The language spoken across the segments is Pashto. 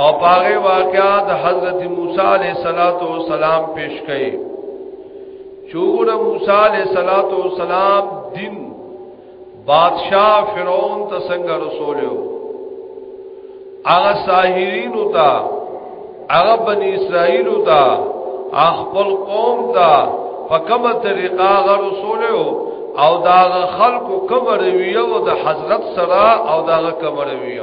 او پاغه واقعات حضرت موسی علیہ الصلات والسلام پیش کړي چور موسی علیہ الصلات والسلام دین بادشاہ فرعون ته څنګه رسول یو هغه ساحرین او تا هغه بنی اسرائیل او تا خپل قوم تا په کومه طریقه هغه رسول یو او دا خلکو کومه رویه او د حضرت سره او دا کومه رویه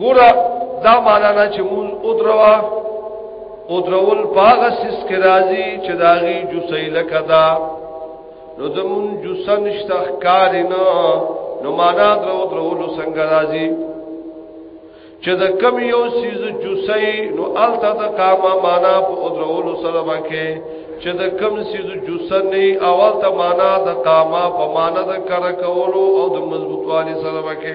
ګوره دا معنا نه چې مون او دروا او درول باغ سس کې راځي چې داغي جوسې لکه دا نو زمون جوسه نشته ښکار نه نو معنا درو درول څنګه راځي چې د کم یو سیز جوسې نو الته د قامه معنا په او درول سره باندې چې د کم سیز جوسه نه اول ته معنا د قامه په معنا د کار کولو او د مضبوطوالي سره باندې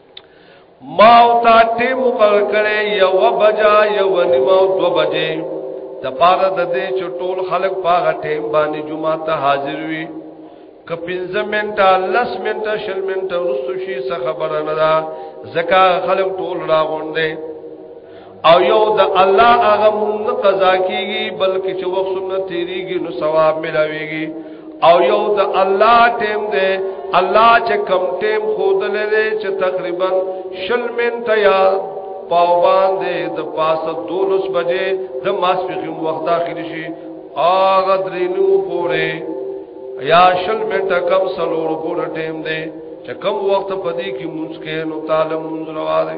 ما او تا ټیم مقرر کړي یو بجا یو نیمه او دو بجې د پاره د دې چې ټول خلک پاغه ټیم باندې جمعه ته حاضر وي ک 15 منټه 10 منټه 20 منټه رسو شي څه خبره نه ده زکه خلک ټول راغونډي او یو د الله هغه مونږ قضا کیږي بلکې چې وخت سنت تیریږي نو ثواب ملاويږي او یو د الله ټیم دی الله چې کم ټیم خود لري چې تقریبا شل من تیا پاو باندې د پاسه دولس بجې د ماسپخیم وخت داخل شي اغه درینو پورې یا شل منټه کم سلور پورې ټیم دی چې کم وخت پدې کې مونږ کې نو تعالی مونږ روا دی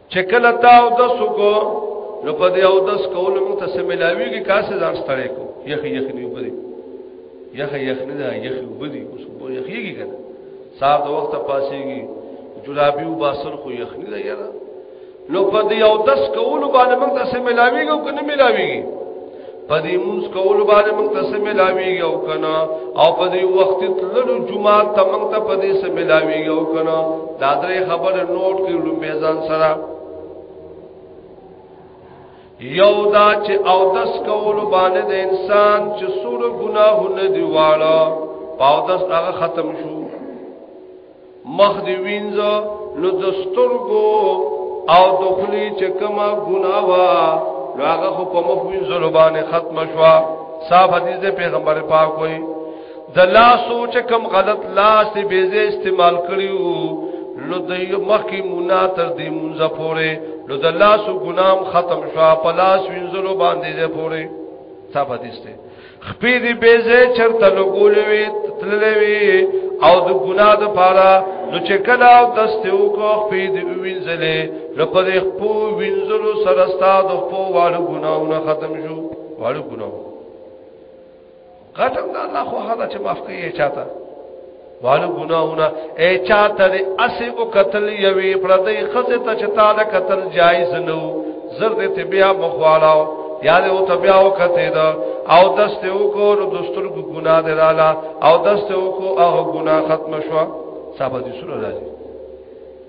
چې کله تا او د سکو نو په دې او د سکو له موږ ته سملاوي کې کاسه ځان ستړې کو یخ یخ نیو پدې یخ یخ نه دا یخ وبدي اوس په یخیږي کنه صاحب د وخت پاسيږي جرابي او باسل خو یخ نه یاره نو په دې او د سکو له باندې موږ ته سملاوي کو کنه ملاويږي پدې موږ کول باندې موږ ته سملاوي یو کنه او پدې وخت تللو جمعه ته موږ ته پدې سملاوي یو کنه دا درې خبر نوٹ کې لومې ځان سره یو دا چې او دس کول باندې د انسان چې سور ګناهونه دی واړه پاو دس هغه ختم شو مخ دی وینځ نو د سترګو او د خلی چې کما ګنا وا راغه خو په مخ وینځ لبانه ختم شوا صاحب حدیث دے پیغمبر پاک وای د لا سوچ کم غلط لاس دی بیزه استعمال کړیو نو د مخ کی منا تر دې مونږ پوره نو د لاس ګنام ختم شوا په لاس وینځلو باندې دې پوره صاحب حدیث ته خپې دې بیزه چرته لګولې وي تللې وي او د ګنا د پاره نو چې کله او دسته وکړو خپې دې وینځلې نو په دې خپو وینځلو سره ستا د خپو واړو ګناونه ختم شو واړو ګناو غټم دا الله خو هدا چې معاف کوي چاته والو ګناهونه اے چاته دې اسې او قتل یوي پردې خزه ته چتا د قتل جایز نو زر دې ته بیا مخوالاو یا دې او ته بیا او کته دا او دست او کو نو دستور کو ګناه دې لالا او دست او کو او ګناه ختم شو صاحب دې سره راځي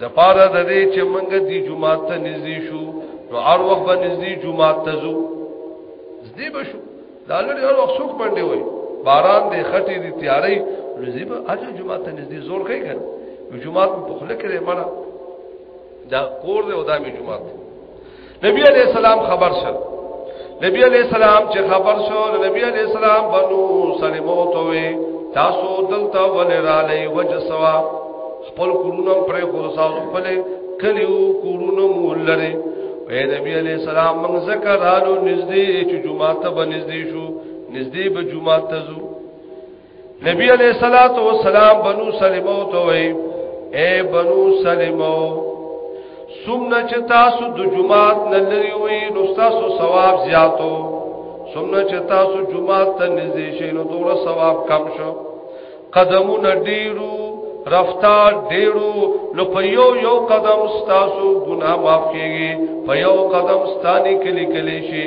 د پاره د دې چې موږ دې جمعه ته نږدې شو نو هر وخت به نږدې جمعه ته ځو زدي بشو دا لري هر وخت څوک باندې وای باران دې خټې دې تیارې لږی به اجه جمعه ته نږدې زور کوي کنه جمعه په خله کې مړه دا کور دې او دا می جمعه نبی علیہ السلام خبر شو نبی علیہ السلام چې خبر شو نبی علیہ السلام بنو سلمو ته وي تاسو دلته ولې را لې وجه سوا خپل کورونو پر خورساو خپل کلیو کورونو مولره اے نبی علیہ السلام موږ ذکر حالو نږدې چې جمعه ته بنږدې شو نږدې به جمعه ته زو نبی علیہ الصلوۃ والسلام بنو سلمو ته وای اے بنو سلمو سمنا چې تاسو د جمعات نه لري وي نو تاسو ثواب زیاتو سمنا چې تاسو جمعات ته نږدې شئ نو دوه ثواب کم شو قدمونه ډیرو رفتار ډیرو نو په یو یو قدم تاسو ګناه معاف کیږي په یو قدم ستاني کلی کلی شي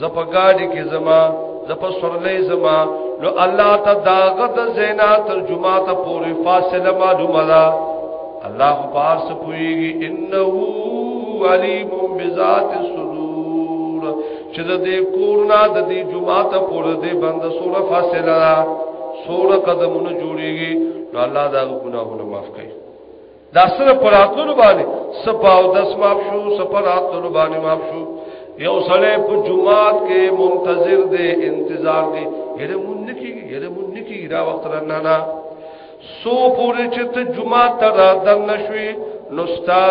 زه په ګاډي کې زما زه په سورلې زما نو الله ته داغه د زینا ترجمه ته پوری فاصله معلومه ده الله پاس پويږي انه علیم بذات الصدور چې د دې کورنا د دې جمعه ته پوره دې بند سوره فاصله ده سوره قدمونه جوړيږي نو الله دا ګناهونه معاف کوي دا سره پراتلو باندې سپاو دس ماف شو سپراتلو باندې ماف شو یو سړی په جمعات کې منتظر دی انتظار دی یره مون نکیږي یره مون نکیږي دا وخت را نه نه سو پورې چې ته جمعه ته را دن نشوي نو ستا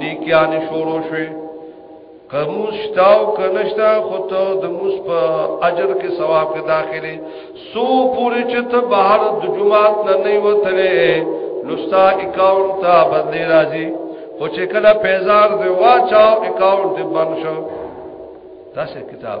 نیکیان شروع شوي کموس شتاو کنشتا خو ته د موس په اجر کې ثواب کې داخلي سو پوری چې ته بهر د جمعات نه نه وتلې لستا اکاونټ ته بدلی راځي خو چې کله پیزار دی واچاو اکاونټ دې بند شو تاسو کتاب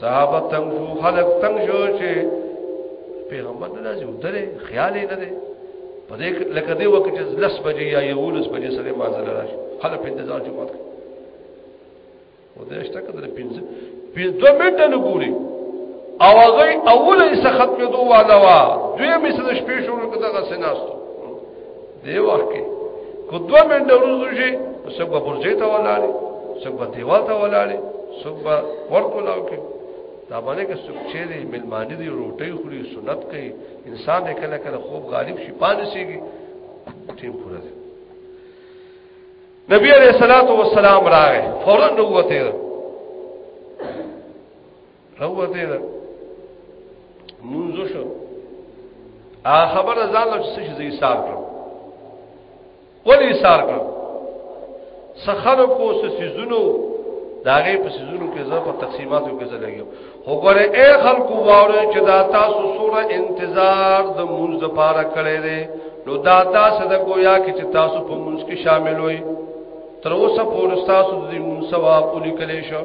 صحابه تنگ شو خلق تنگ شو چې پیغمبر نه راځي ودره خیال یې نه دی په دې لکه دې وخت چې لس بجې یا یولس بجې سره مازل راشي خلک په انتظار کې مات او دې شته کده پنځه پنځه دوه منټه نه ګوري او هغه اوله یې ختمېدو والا وا دوی مې سره شپې شروع کړه غسناستو دی وخت کې کو دوه منډه ورځو شي څوک به پرځې ته ولاړې څوک به دیوال ته ولاړې څوک به ورکو لاو کې دا باندې کې څوک چې دی ملمانی دی روټي خوري سنت کوي انسان یې کله کله خوب غالب شي پانه سیږي ټیم پورا دی نبی علیہ الصلوۃ والسلام راغې فورا نوته راوته ده منځ شو ا خبر ځان له څه شي ایثار کړ ولی ایثار کړ سخرو کو څه سيزونو داغه په سيزونو کې زه په تقسیماتو کې زه لګیو خو ګوره اے خلکو واره چې دا تاسو سره انتظار د منځ لپاره کړی دی نو دا تاسو د گویا کې چې تاسو په منځ کې شامل وئ تر اوسه پورې تاسو د دې منځ ثواب ولیکلی شئ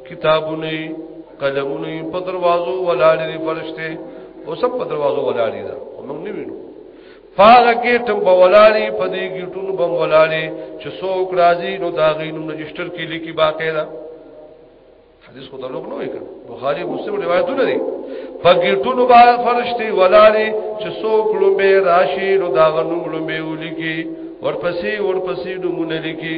کتابونه قلمونه په دروازو ولاړ دي فرشته او سب په دروازو ولاړ دي دا موږ نه وینو پاغه گیټم په ولاړی په دې گیټونو بم ولاړی چې څوک راځي نو دا غینو رجستر کې لیکي باقاعده حدیث خو تعلق نه وکړ بخاری مسلم روایتونه دي په گیټونو باندې فرشتي ولاړی چې څوک لومبه راشي نو دا غنوم لومبه ولیکي ورپسې ورپسې نمونه لیکي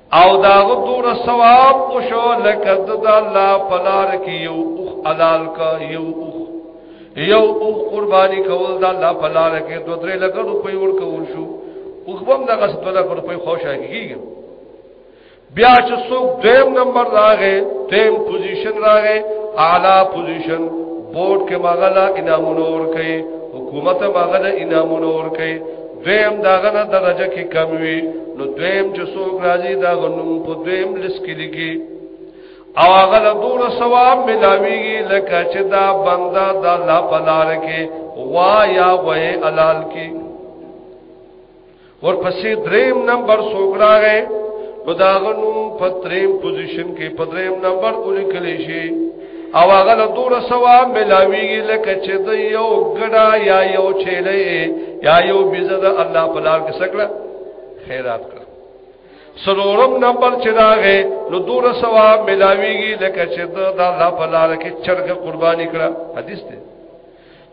او دا غدور ثواب او شو لکه د الله پلار کې یو اوخ حلال کا یو اوخ یو اوخ قرباني کول دا الله پلار کې دوه درې لکه روپۍ ور کول شو اوخ هم دغه ست لکه روپۍ خوشا کیږي بیا چې څوک دیم نمبر راغې دیم پوزیشن راغې اعلی پوزیشن بورډ کې مغلا انعام نور کوي حکومت مغلا انعام نور کوي دویم داغه نه درجه کې کم وي نو دویم چې څوک راځي دا غنوم په دویم لیست کې لګي او هغه له دور ثواب ملاويږي لکه چې دا بندا د الله په لار کې وا یا وې حلال کې ورپسې دریم نمبر څوک راغی نو دا غنوم په دریم پوزیشن کې په دریم نمبر الیکل شي او هغه له دور ثواب ملاویږي لکه چې د یو ګډا یا یو چيلې یا یو بيزه د الله په لار کې سکړه خیرات کړ سرورم نمبر چې راغې نو دور ثواب ملاویږي لکه چې د الله په لار کې چرګ قرباني کړه حدیث دی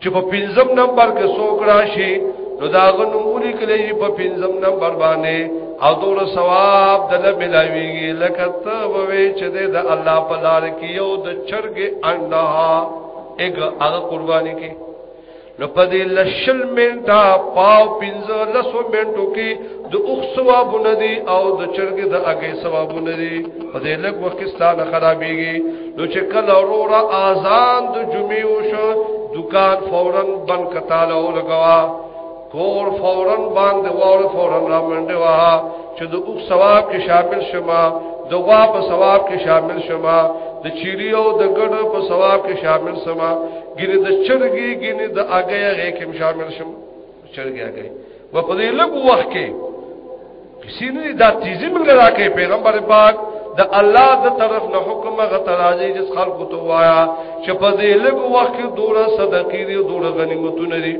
چې په پنځم نمبر کې څوک راشي نو دا غنو مولي کلی په پنځم نمبر باندې او دور ثواب د نه ملاويږي لکه ته وې چې د الله په لار کې یو د چرګ انډا اګ هغه قرباني کې نو په دې لشل منټه پاو پنځه لسو منټو کې د اوخ ثوابونه دي او د چرګ د اګي ثوابونه دي په دې لږ وخت کې ستانه خرابيږي نو چې کله وروره اذان د جمعې وشو دکان فورا بند کتاله ولګوا کور فورا باندې وور فورا را منډه وا چې د اوخ ثواب کې شامل شمه د غوا په ثواب کې شامل شمه د چيري او د ګډ په ثواب کې شامل شمه ګینه د چرګي ګینه د اګي غې کې شامل شمه چرګیا گئی و په دې لږ وخت کې کسی نه دا تیزی موږ لرا کې پیغمبر پاک د الله د طرف نه حکم غته راځي چې خلکو ته وایا چې په دې لږ وخت کې دوره صدقې دي دوره غنیمتونه دي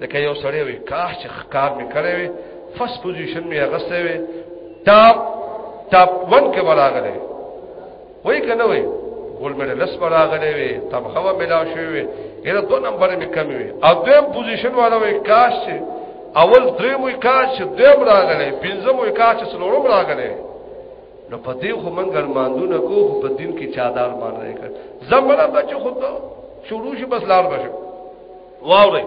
لکه یو سړی وي کاش چې ښکار مې کړی وي فرست پوزیشن مې اغسته وي ټاپ ټاپ 1 کې ولاغله وای کنه وای ګول مې لس براغلې وي تبخه و ملاو شوی وي یره دو نمبر مې کم وي او دویم پوزیشن والا وای کاش چې اول درې مو کاش چې دویم راغلې پنځم مو کاش چې څلورم راغلې نو په دې خو من ګرماندونه کو خو په دین کې چادار مان راي کړ زمړه بچ خو ته شروع شي بس لار بشه واوري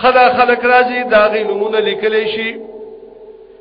خدا خلق راځي داغي نمونه لیکل شي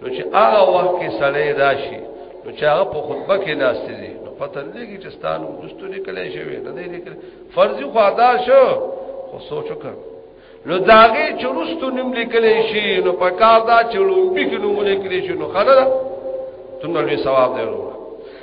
نو چې هغه وخت کې سړی راشي نو چې هغه په خطبه کې ناشته دي نو پته لګي چې ستانو دوستو لیکلې شوی نه دی لیکل فرض خو ادا شو خو سوچ وکړ نو داغه چرستو نیم لیکلې شي نو په کار دا چې لومبي کې نوم لیکلې شي نو خلک تمنه ثواب دی ورو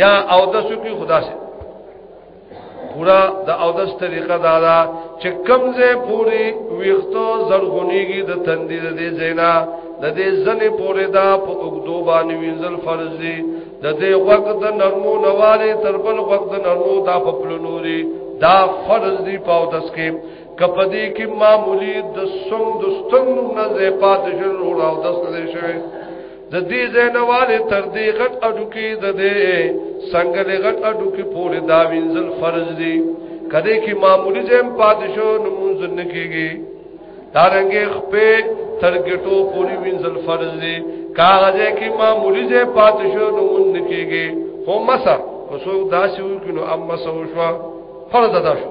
یا او د سو کی خدا سے پورا د او د طریقه دا دا چې کمزه پوری ویختو زرغونیږي د تندې د دې زینا د دې زنې پوری دا په اوګدو باندې وینځل فرض دي د دې وخت د نرمو نواله تر بل وخت د نرمو دا په پلونوري دا فرض دي په او دس کې کپدې کې معمولی د سم د ستنو نه زیپات شروع او دس نه شوی د دې زینواله تر دې غټ اډو کې د دې څنګه له غټ اډو کې پورې دا وینځل فرض دي کله کې معمولی زم پادشو نمونځ نه کېږي دارنګې خپې تر ګټو پورې وینځل فرض دي کاغذ کې معمولی زم پادشو نمونځ نه کېږي هم مسا وسو داسې وکړو اما سو شو فرض ادا شو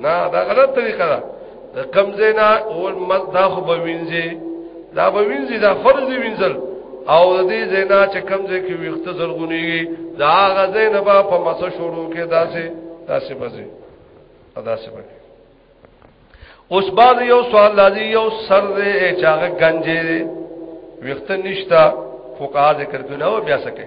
نه دا غلط طریقه ده د کمزې نه او مز دا خو به وینځي دا به وینځي دا فرض وینځل او د دې زینا چې کمزې کې وخت زرغونیږي دا غزې نه با په مسه شروع کې داسې داسې بځي ادا سه بځي اوس بعد یو سوال لازم یو سر دې چاغه گنجې وخت نشتا فقها ذکر کړو بیا سکے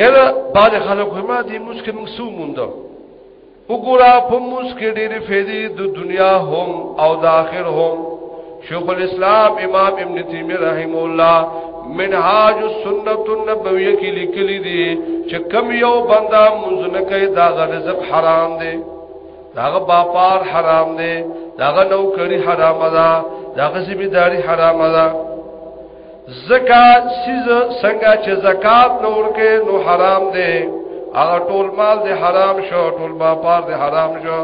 یره بعد خلک ما دې مسکه موږ سو مونږ وګورا په موږ کې ډېرې فائدې د دنیا هم او د آخرت هم شیخ الاسلام امام ابن تیمیه رحم الله منهاج السنت النبویہ کې لیکلي دي چې کم یو بندا موږ نه کوي دا رزق حرام دی داغه باپار حرام دی داغه نوکری حرام ده داغه ذمہ داری حرام ده زکا سیز څنګه چې زکات نور کې نو حرام دی هغه ټول مال دی حرام شو ټول باپار دی حرام شو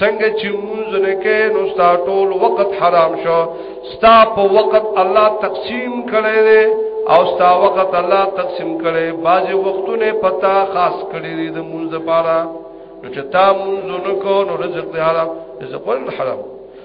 څنګه چې مونږ نه کې نو ستا ټول وخت حرام شو ستا په وخت الله تقسیم کړي دی او ستا وخت الله تقسیم کړي بعضي وختونه پتا خاص کړي دی د مونږ لپاره نو چې تا مونږ نه کو نو رزق دی حرام رزق ول حرام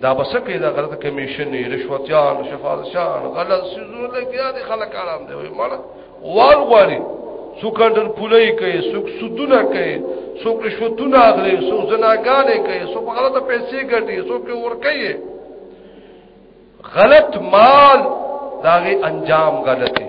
دا بس کې دا غلط کمیشن نه رشوتيان شفاعتشان غلط سيزونه لګیا دي خلک آرام دی وای مړه وال غواړي څوک اندر پولای کوي څوک سودونه کوي څوک رشوتونه اخلي څوک زناګانې کوي څوک غلطه پیسې ګټي څوک ور کوي غلط مال داغه انجام غلطي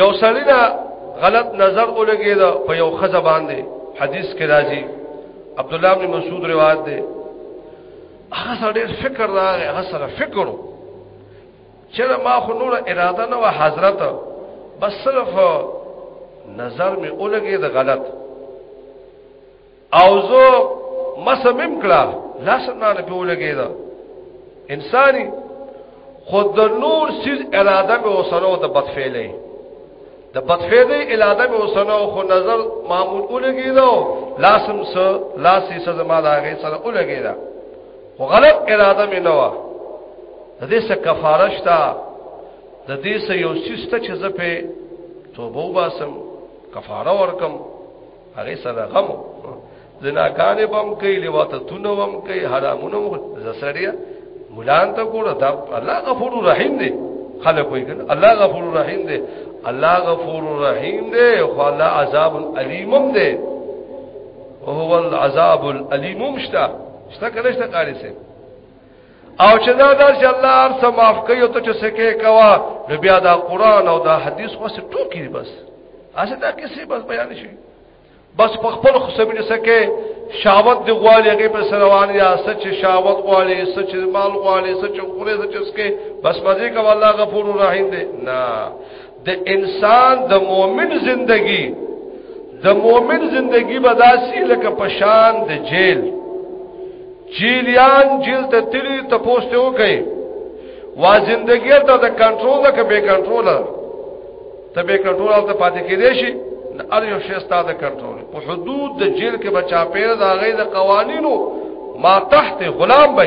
یو سړی دا غلط نظر ولګي دا په یو خزه باندې حدیث کې راځي عبد الله بن مسعود روایت ده هغه سړی فکر راغی هغه سره فکر چې ما خو نور اراده نه و حضرت بس صرف نظر می اولګي د غلط او زه مسمم کړه لاس نه نه په لګی دا انساني خود نور سیز اراده به وسره د بدفعلی د بدفعلی اراده به وسره خو نظر معمول اولګی دا لاسم سره لاسې سره زما دا غي سره اولګی دا خو غلط اراده مې نه و د دې څخه کفاره شته د دې څخه یو سیسته چې زه په توبه وباسم کفاره ورکم هغه سره غم زناکان بم کوي لواته تونه بم کوي حرامونه زسړیا مولان ته ګوره دا الله غفور رحیم دی خلک وایي کنه الله غفور رحیم دی الله غفور رحیم دی خو الله عذاب الیم دی او هو العذاب الیم مشتا شتا کله شتا قاری سه او چې دا دا چې الله هر څه معاف کوي او ته چې سکه کوا نو بیا دا قران او دا حدیث خو څه ټوکی بس اسه دا کیسه بس بیان شي بس په خپل خصوصي نه سکه شاوت دی غواړي هغه په سروان یا سچ شاوت غواړي سچ مال غواړي سچ خوره سچ اسکه بس مزه کوي الله غفور رحیم دی نه د انسان د مؤمن زندگی د مؤمن زندگی بداسي لکه پشان د جیل جیلیان جیل ته تیری ته پوسټه وکي وا زندگی ته د کنټرول ته به کنټرول ته به کنټرول ته پاتې کېدې شي ار یو شی ستاسو کنټرول په حدود د جیل کې بچا پیر دا غي د قوانینو ما تحت غلام به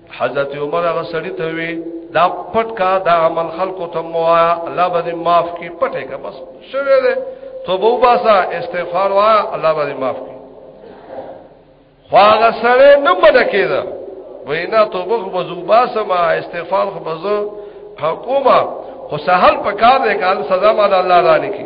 حضرت عمر هغه سړی ته وی دا پټ کا دا عمل خلکو ته موا الله باندې معاف کی پټه کا بس شوه دې توبه وباسا استغفار وا الله باندې معاف کی خو هغه سره نه مد کېده وینا توبه خو بزو باسا ما استغفار خو بزو حکومت خو سهل پکار دې کال سزا ما الله رانی کی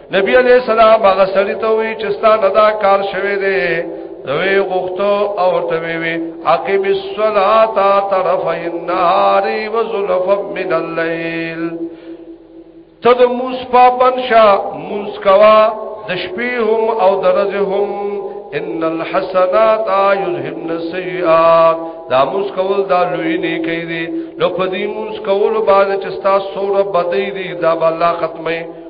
نبی علیہ السلام هغه سړی ته وی چې ستاسو دا کار شوه دی دوی غختو او ته وی عقب الصلاه طرف النهار وزلف من الليل تد موس پابن شا موس کوا د شپې هم او د ورځې هم ان الحسنات یذهبن السیئات دا موس کول دا لوی نه کوي دي لو پدی موس کول باندې چې تاسو سور بدې دي دا الله ختمه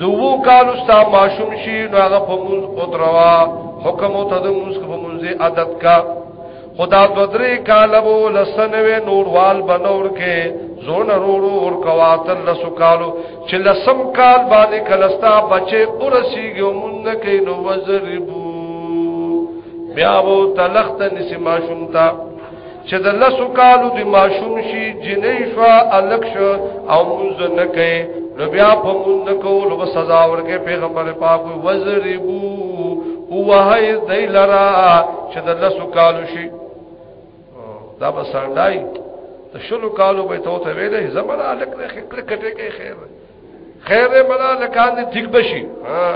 دوو کالو ستا ماشوم شي نو هغه په موږ او دروا حکم او تدو موږ په موږ عادت کا خدا دو درې کاله وو لسنوي نوروال بنور کې زون رورو ور کواتل لسو کالو چې لسم کال باندې کلستا بچي اورسیږي مونږ کې نو وزربو بیا وو تلخت نسی ماشوم تا چې د لسو کالو د ماشوم شي جنې شو الک شو او مونږ نه کوي نو بیا په مونږ نه کول او سزا ورکې پیغمبر پاک وزربو او وهي دای لرا چې د لسو کالو شي دا بسړای ته شلو کالو به ته ته ویلې زمره الک نه خکړه کټه کې خیر خیر دې ملا لکان دې ټیک بشي ها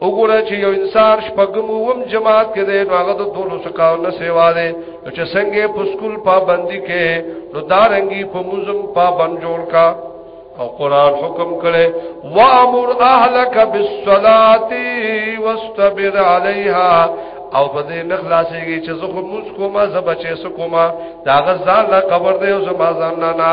وګوره چې یو انسان شپږم وم جماعت کې دی نو هغه د دولو سکاو نه سیوا دی نو چې څنګه په سکول پابندي کې نو دارنګي په موزم پابند جوړ کا او قران حکم کړي وامر اهلک بالصلاه واستبر عليها او په دې نخلاصيږي چې زه خو موږ کومه زبچې سکوما دا غزان لا قبر دی او زما ځان نه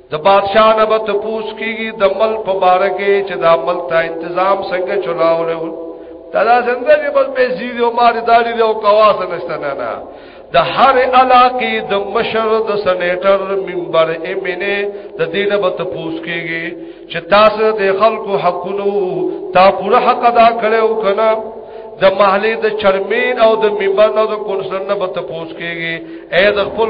د بادشاہ نه به تپوس کیږي د مل په باره کې چې دا مل ته تنظیم څنګه چلاولې و دا دا څنګه چې بس به زیری او مار داری دی او کواس نشته نه نه د هر علاقې د مشر د سنیټر منبر ایمنه د دینه به تپوس کیږي چې تاسو د خلکو حقونو تا پوره حق ادا کړو کنه د محلي د چرمین او د منبر او د کونسل نه به تپوس کیږي اې د خپل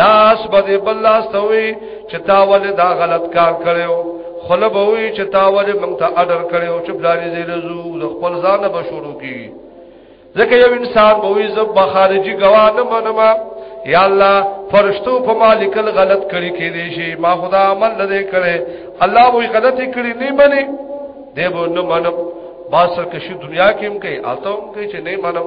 لاس به بل لاس ته وي چې تا ولې دا غلط کار کړو خله به وي چې تا ولې موږ ته اډر کړو چې بلاري دې رزو د خپل ځان به شروع کی ځکه یو انسان به وي زب خارجي گواه نه منما یا الله فرشتو په مالکل غلط کړی کې دي شي ما خدا عمل نه کړي الله وې غلطي کړی نه مني دیو نه منم باسر کشی دنیا کې هم کوي آلته هم کوي چې نه منم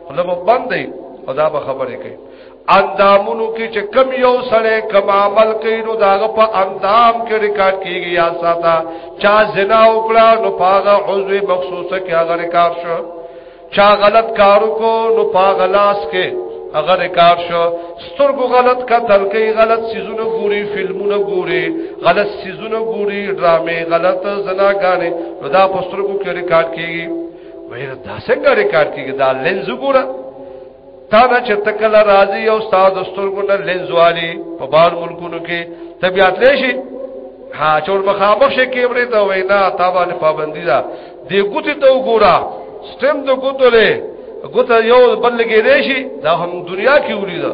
خلب باندې خدا به خبرې کوي اندامونو کې چې کم یو سړی کم عمل کوي نو داغه په اندام کې ریکارډ کیږي یا ساته چا زنا وکړه نو پاغه عضو مخصوصه کې هغه ریکارډ شو چا غلط کارو کو نو پاغه لاس کې هغه ریکارډ شو سترګو غلط قتل کوي غلط سيزونه ګوري فلمونه ګوري غلط سيزونه ګوري ډرامې غلط زناګانې نو دا په سترګو کې ریکارډ کیږي وای دا څنګه ریکارډ کیږي دا لنز ګوره تا نه چې تکل راضي او استاد سترګو نه لنز والی په بار ملکونو کې طبيعت لشي ها چور مخامخ شي کیمرې ته وینا تا باندې پابندي ده دی ګوتې ته وګوره سټم د ګوتو له ګوتو یو بل کې راشي دا هم دنیا کې ولیدا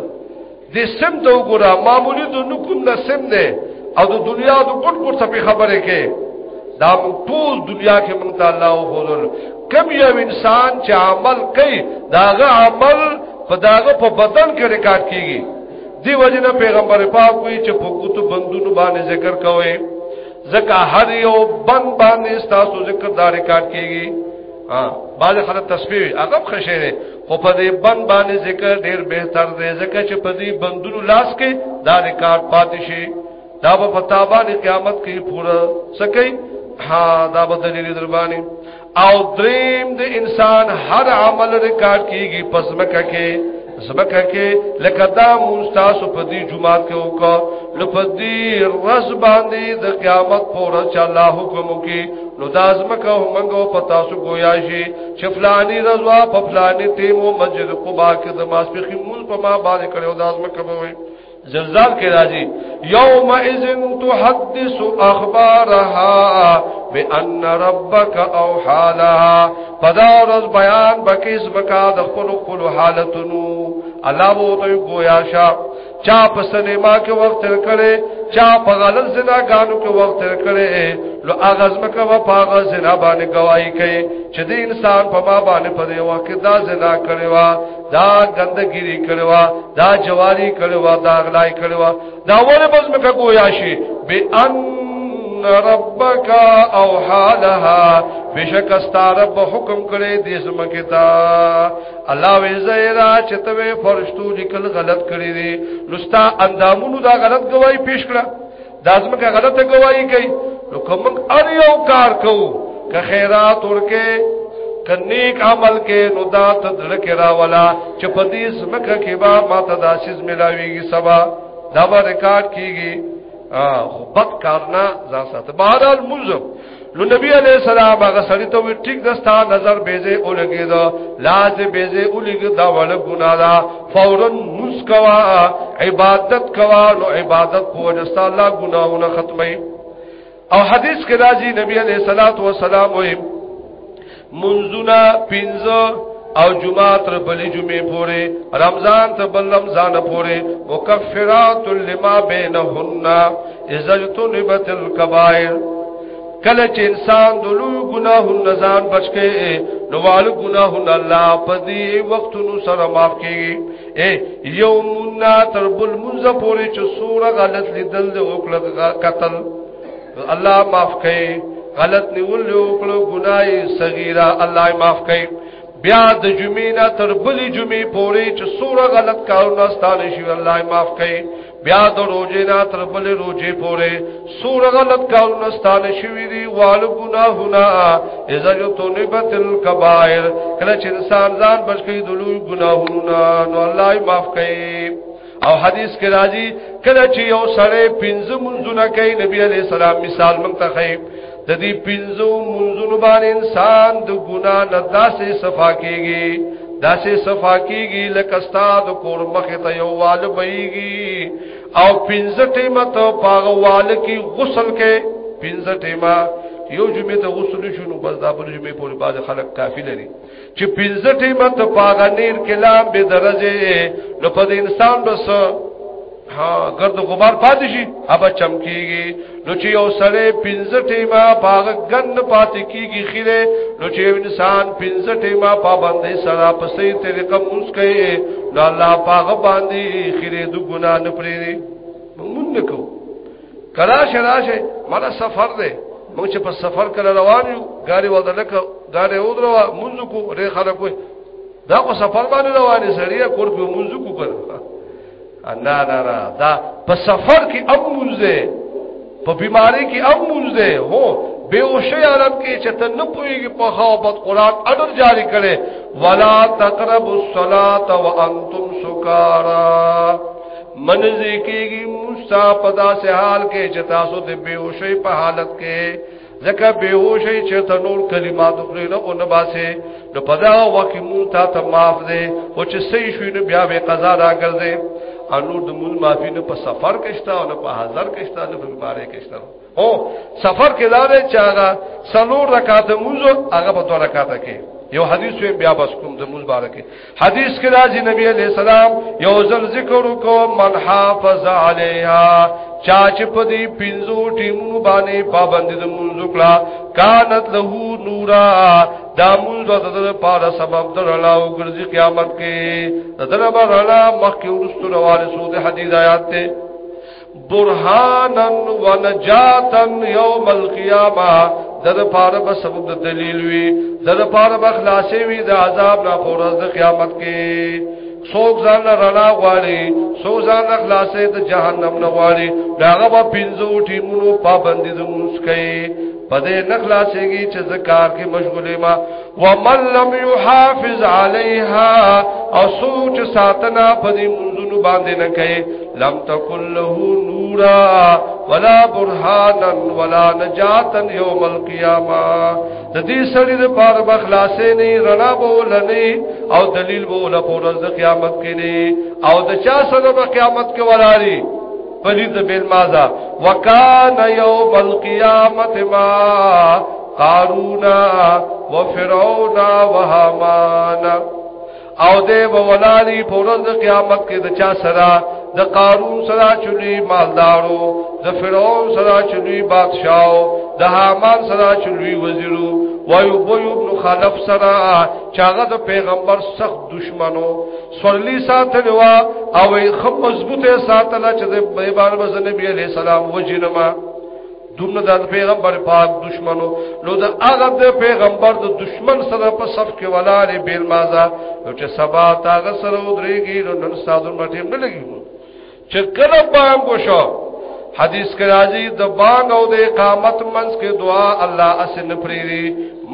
د سم ته وګوره معمولی د نکوم نه سم نه او د دنیا د ګډ ګډ څه خبره کې دا ټول دنیا کې مونږ ته الله وګورل کم یو انسان چې عمل کوي داغه عمل په داغه په بدن کې ریکارډ کیږي دی وجنه پیغمبر پاک وی چې په کوتو بندونو باندې ذکر کوي زکه هر یو بند باندې تاسو ذکر دا ریکارډ کیږي ها باز خلک تسبیح هغه خشه خو په دې بند باندې ذکر ډیر بهتر دی ځکه چې په دې بندونو لاس کې دا ریکارډ پاتې شي دا په فتابان قیامت کې پورا سکی ها دا به دلیل در باندې او دریم د انسان هر عمل ریکارډ کیږي پس مکه کې زبکه کې لکه دا مستاسو په دې جمعات کې وکړه لپدی رز باندې د قیامت پورا چې الله حکم وکي نو دا زمکه موږ په تاسو گویا شي چې فلانی رضوا په فلانی ټیمو مسجد قباء کې د ماسپخین مول په ما باندې کړو د ازمه کوي زلزال کې راځي یوم اذن تحدث اخبارها بان ربک او حالها پدا ورځ بیان بکیس بکا د خپل خپل حالتونو الله وو ته گویا شاه چا په سینما کې وخت تیر کړي چا په غلط زنا غانو کې وخت تیر کړي لو اغاز مکه و په غلط زنا باندې گواہی کوي چې د انسان په ما باندې په دې وخت کې دا زنا کړي وا دا ګندګيري کړي وا دا جواري کړي وا دا غلای کړي وا دا ور بز مکه گویا شي به ان ربک او حالها بشک استعرب حکم کړي دې زمکه تا الله وی زیرا چې ته فرشتو لیکل غلط کړی دی نو ستا اندامونو دا غلط گواہی پیش کړه دا زمکه غلطه گواہی کوي نو کوم ار یو کار کو که خیرات ورکه کنیک عمل کې نو دا تدل کې راولا چې په دې زمکه کې با ما ته داسیز ملاويږي سبا دا به ریکارډ کیږي خو بد کارنا ځان ساته بهرال ملزم نو نبی علیہ السلام هغه سړی ته وی ټیک دستا نظر بیزه اولګی دا لاز بیزه اولګی دا ول ګنا دا فورا موس کوا عبادت کوا نو عبادت کو جستا الله ګناونه ختمه او حدیث کې راځي نبی علیہ الصلوۃ والسلام وی منزونه پنځه او جمعه تر بلې جمعې پورې رمضان تر بل رمضان پورې مکفرات لما بینهن اذا جنبت الكبائر کله چې انسان د لوی ګناهونو نزان بچکه نو وال ګناهونو الله په دې وختونو سره معاف کیږي اے یومنا تر بل منځ پورې چې سوره غلط لیدل او کړه قتل الله معاف کړي غلط نیول یو کړو ګناي صغیره الله معاف کړي بیا د جمعې نه تر بلې جمعې پورې چې سوره غلط کارونه ستانه شي الله معاف کړي بیا د روزې نه تر بلې روزې پورې سوره غلط کارونه ستانه شي دي وال ګناهونه اذا جو تو نبت الکبائر کله چې انسان ځان بچی د لوی ګناهونو نو الله معاف کړي او حدیث کې راځي کله چې یو سړی پنځه منځونه کوي نبی علی السلام مثال موږ ته خي د دې پنځو منځونو باندې انسان د ګنا نه داسې صفا کیږي داسې صفا کیږي لکه استاد کور مخه ته یو وال بېږي او پنځه ټیمه ته پاغه وال کې غسل کې پنځه ټیمه یو جمعه ته غسل شونو بس دا بل جمعه په بعد خلک کافی لري چې پنځه ټیمه ته پاغه نیر کلام به درجه نو په انسان بس ها ګرد غبار پاتې شي ابا چمکیږي نو چې یو سړی پنځه ټیمه پاغه ګند پاتې کیږي خیره نو چې انسان پنځه ټیمه پابندې سره په صحیح طریقه مونږ کوي نو الله پاغه باندې خیره د ګنا نه پرې مونږ نه کوو کلا شراشه مله سفر ده موږ چې په سفر کله روان یو غاړي ودا لک غاړي او دروا منځ کو ری خلک وي دا خو سفر باندې روانې سړی کور په منځ کو کړ نه نه نه دا په سفر کې ام منځه په بیماری کې ام منځه هو به وشي عرب کې چې ته نه پويږي په خابت قران اډر جاری کړي ولا تقربوا الصلاه وانتم سکارا منځي کېږي موسی په داسې حال کې چې تاسو د بیهوشي په حالت کې ځکه بیهوشي چې ته نور کلمات خپل نه اون باسه نو په دا وخت مون ته ته معاف دي او چې صحیح شوی نو بیا به قضا راګرځي انور د مون معافي نه په سفر کې شته او نه په حاضر کې شته نه په بیماري کې شته او سفر کې دا دی چې هغه سلور رکعات مونږ هغه په دوه رکعات کې یو حدیث وی بیا بس کوم د مونږ باره کې حدیث کې راځي نبی علی السلام یو ځل ذکر وکړو من حافظ علیها چا چې په دې پینځو ټیمونو باندې پابند د مونږ وکړه کانت له نورا دا مونږ د دې پاره سبب درلاو ګرځي قیامت کې دغه برلا مخکې ورستو روانه سود حدیث آیات ته برهانا ونجاتا یوم القیامه دغه پاره به سبب د دلیل وی دغه پاره به خلاصې وی د عذاب نه خورز د قیامت کې څوک ځان له رڼا غواړي څوک ځان له خلاصې د جهنم نه غواړي داغه په پنځو ټیمونو پابندي د موږ کوي پدې نخلاصيږي چې زکار کې مشغولې ما ومن لم يحافظ عليها او سوچ ساتنا په دې منځونو باندې نه کوي لم تكن له نورا ولا برهانا ولا نجاتا يوم القيامه د دې سړي د پار بخلاصې نه رڼا بولنې او دلیل بول په ورځ د قیامت کې نه او د چا سره په قیامت کې ولاري پلید بیل مازا وکان یوم القیامت ما قارون و فرعون و هامان او دې بولالي په ورځ د قیامت کې د چا سره د قارون سره چلی مالدارو د فرعون سره چلی بادشاہو د هامان سره چلی وزیرو وایو بویو ابن خلف سره چاغه د پیغمبر سخت دشمنو سورلی ساتل وا او خپ مضبوطه ساتل چې د بیبار وزن نبی علیہ السلام وجنما دومره د پیغمبر پاک دشمنو نو د هغه د پیغمبر د دشمن سره په صف کې ولاله بیل مازه نو چې سبا تاغه سره ودرېږي نو نن ساده مټې نه لګي چې کله بانګ وشو حدیث کې راځي د بانګ او د اقامت منځ کې دعا الله اسن پریری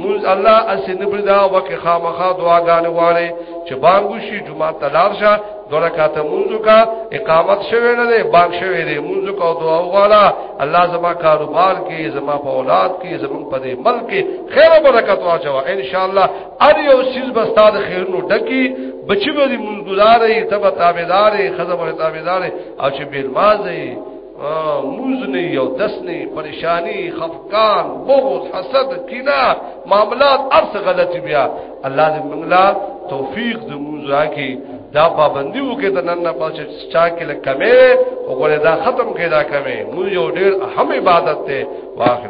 موږ الله اسن پردا وکه خامخا دعاګانې واړي چې بانګ شي جمعه تلار شه دو رکعات منځو کا اقامت شوه نه دی باغ شوه دی منځو کا دعا وغواړه الله زما کاروبار کې زما په اولاد کې زما په دې ملک کې خیر او برکت واچو ان شاء الله ار یو سیز بستاد خیر نو ډکی بچی به دې منګزارې تبه تابعدارې خزم تابعدارې او چې بیرمازې موزنی یو دسنی پریشانی خفقان بغض حسد کینا معاملات ارس غلطی بیا الله دې موږ لا توفیق دې موږ راکړي دا پابندی وکړي د نن نه پس چا کې لکمه او ګوره دا ختم کړي دا کمه موږ یو ډېر اهم عبادت ته واخر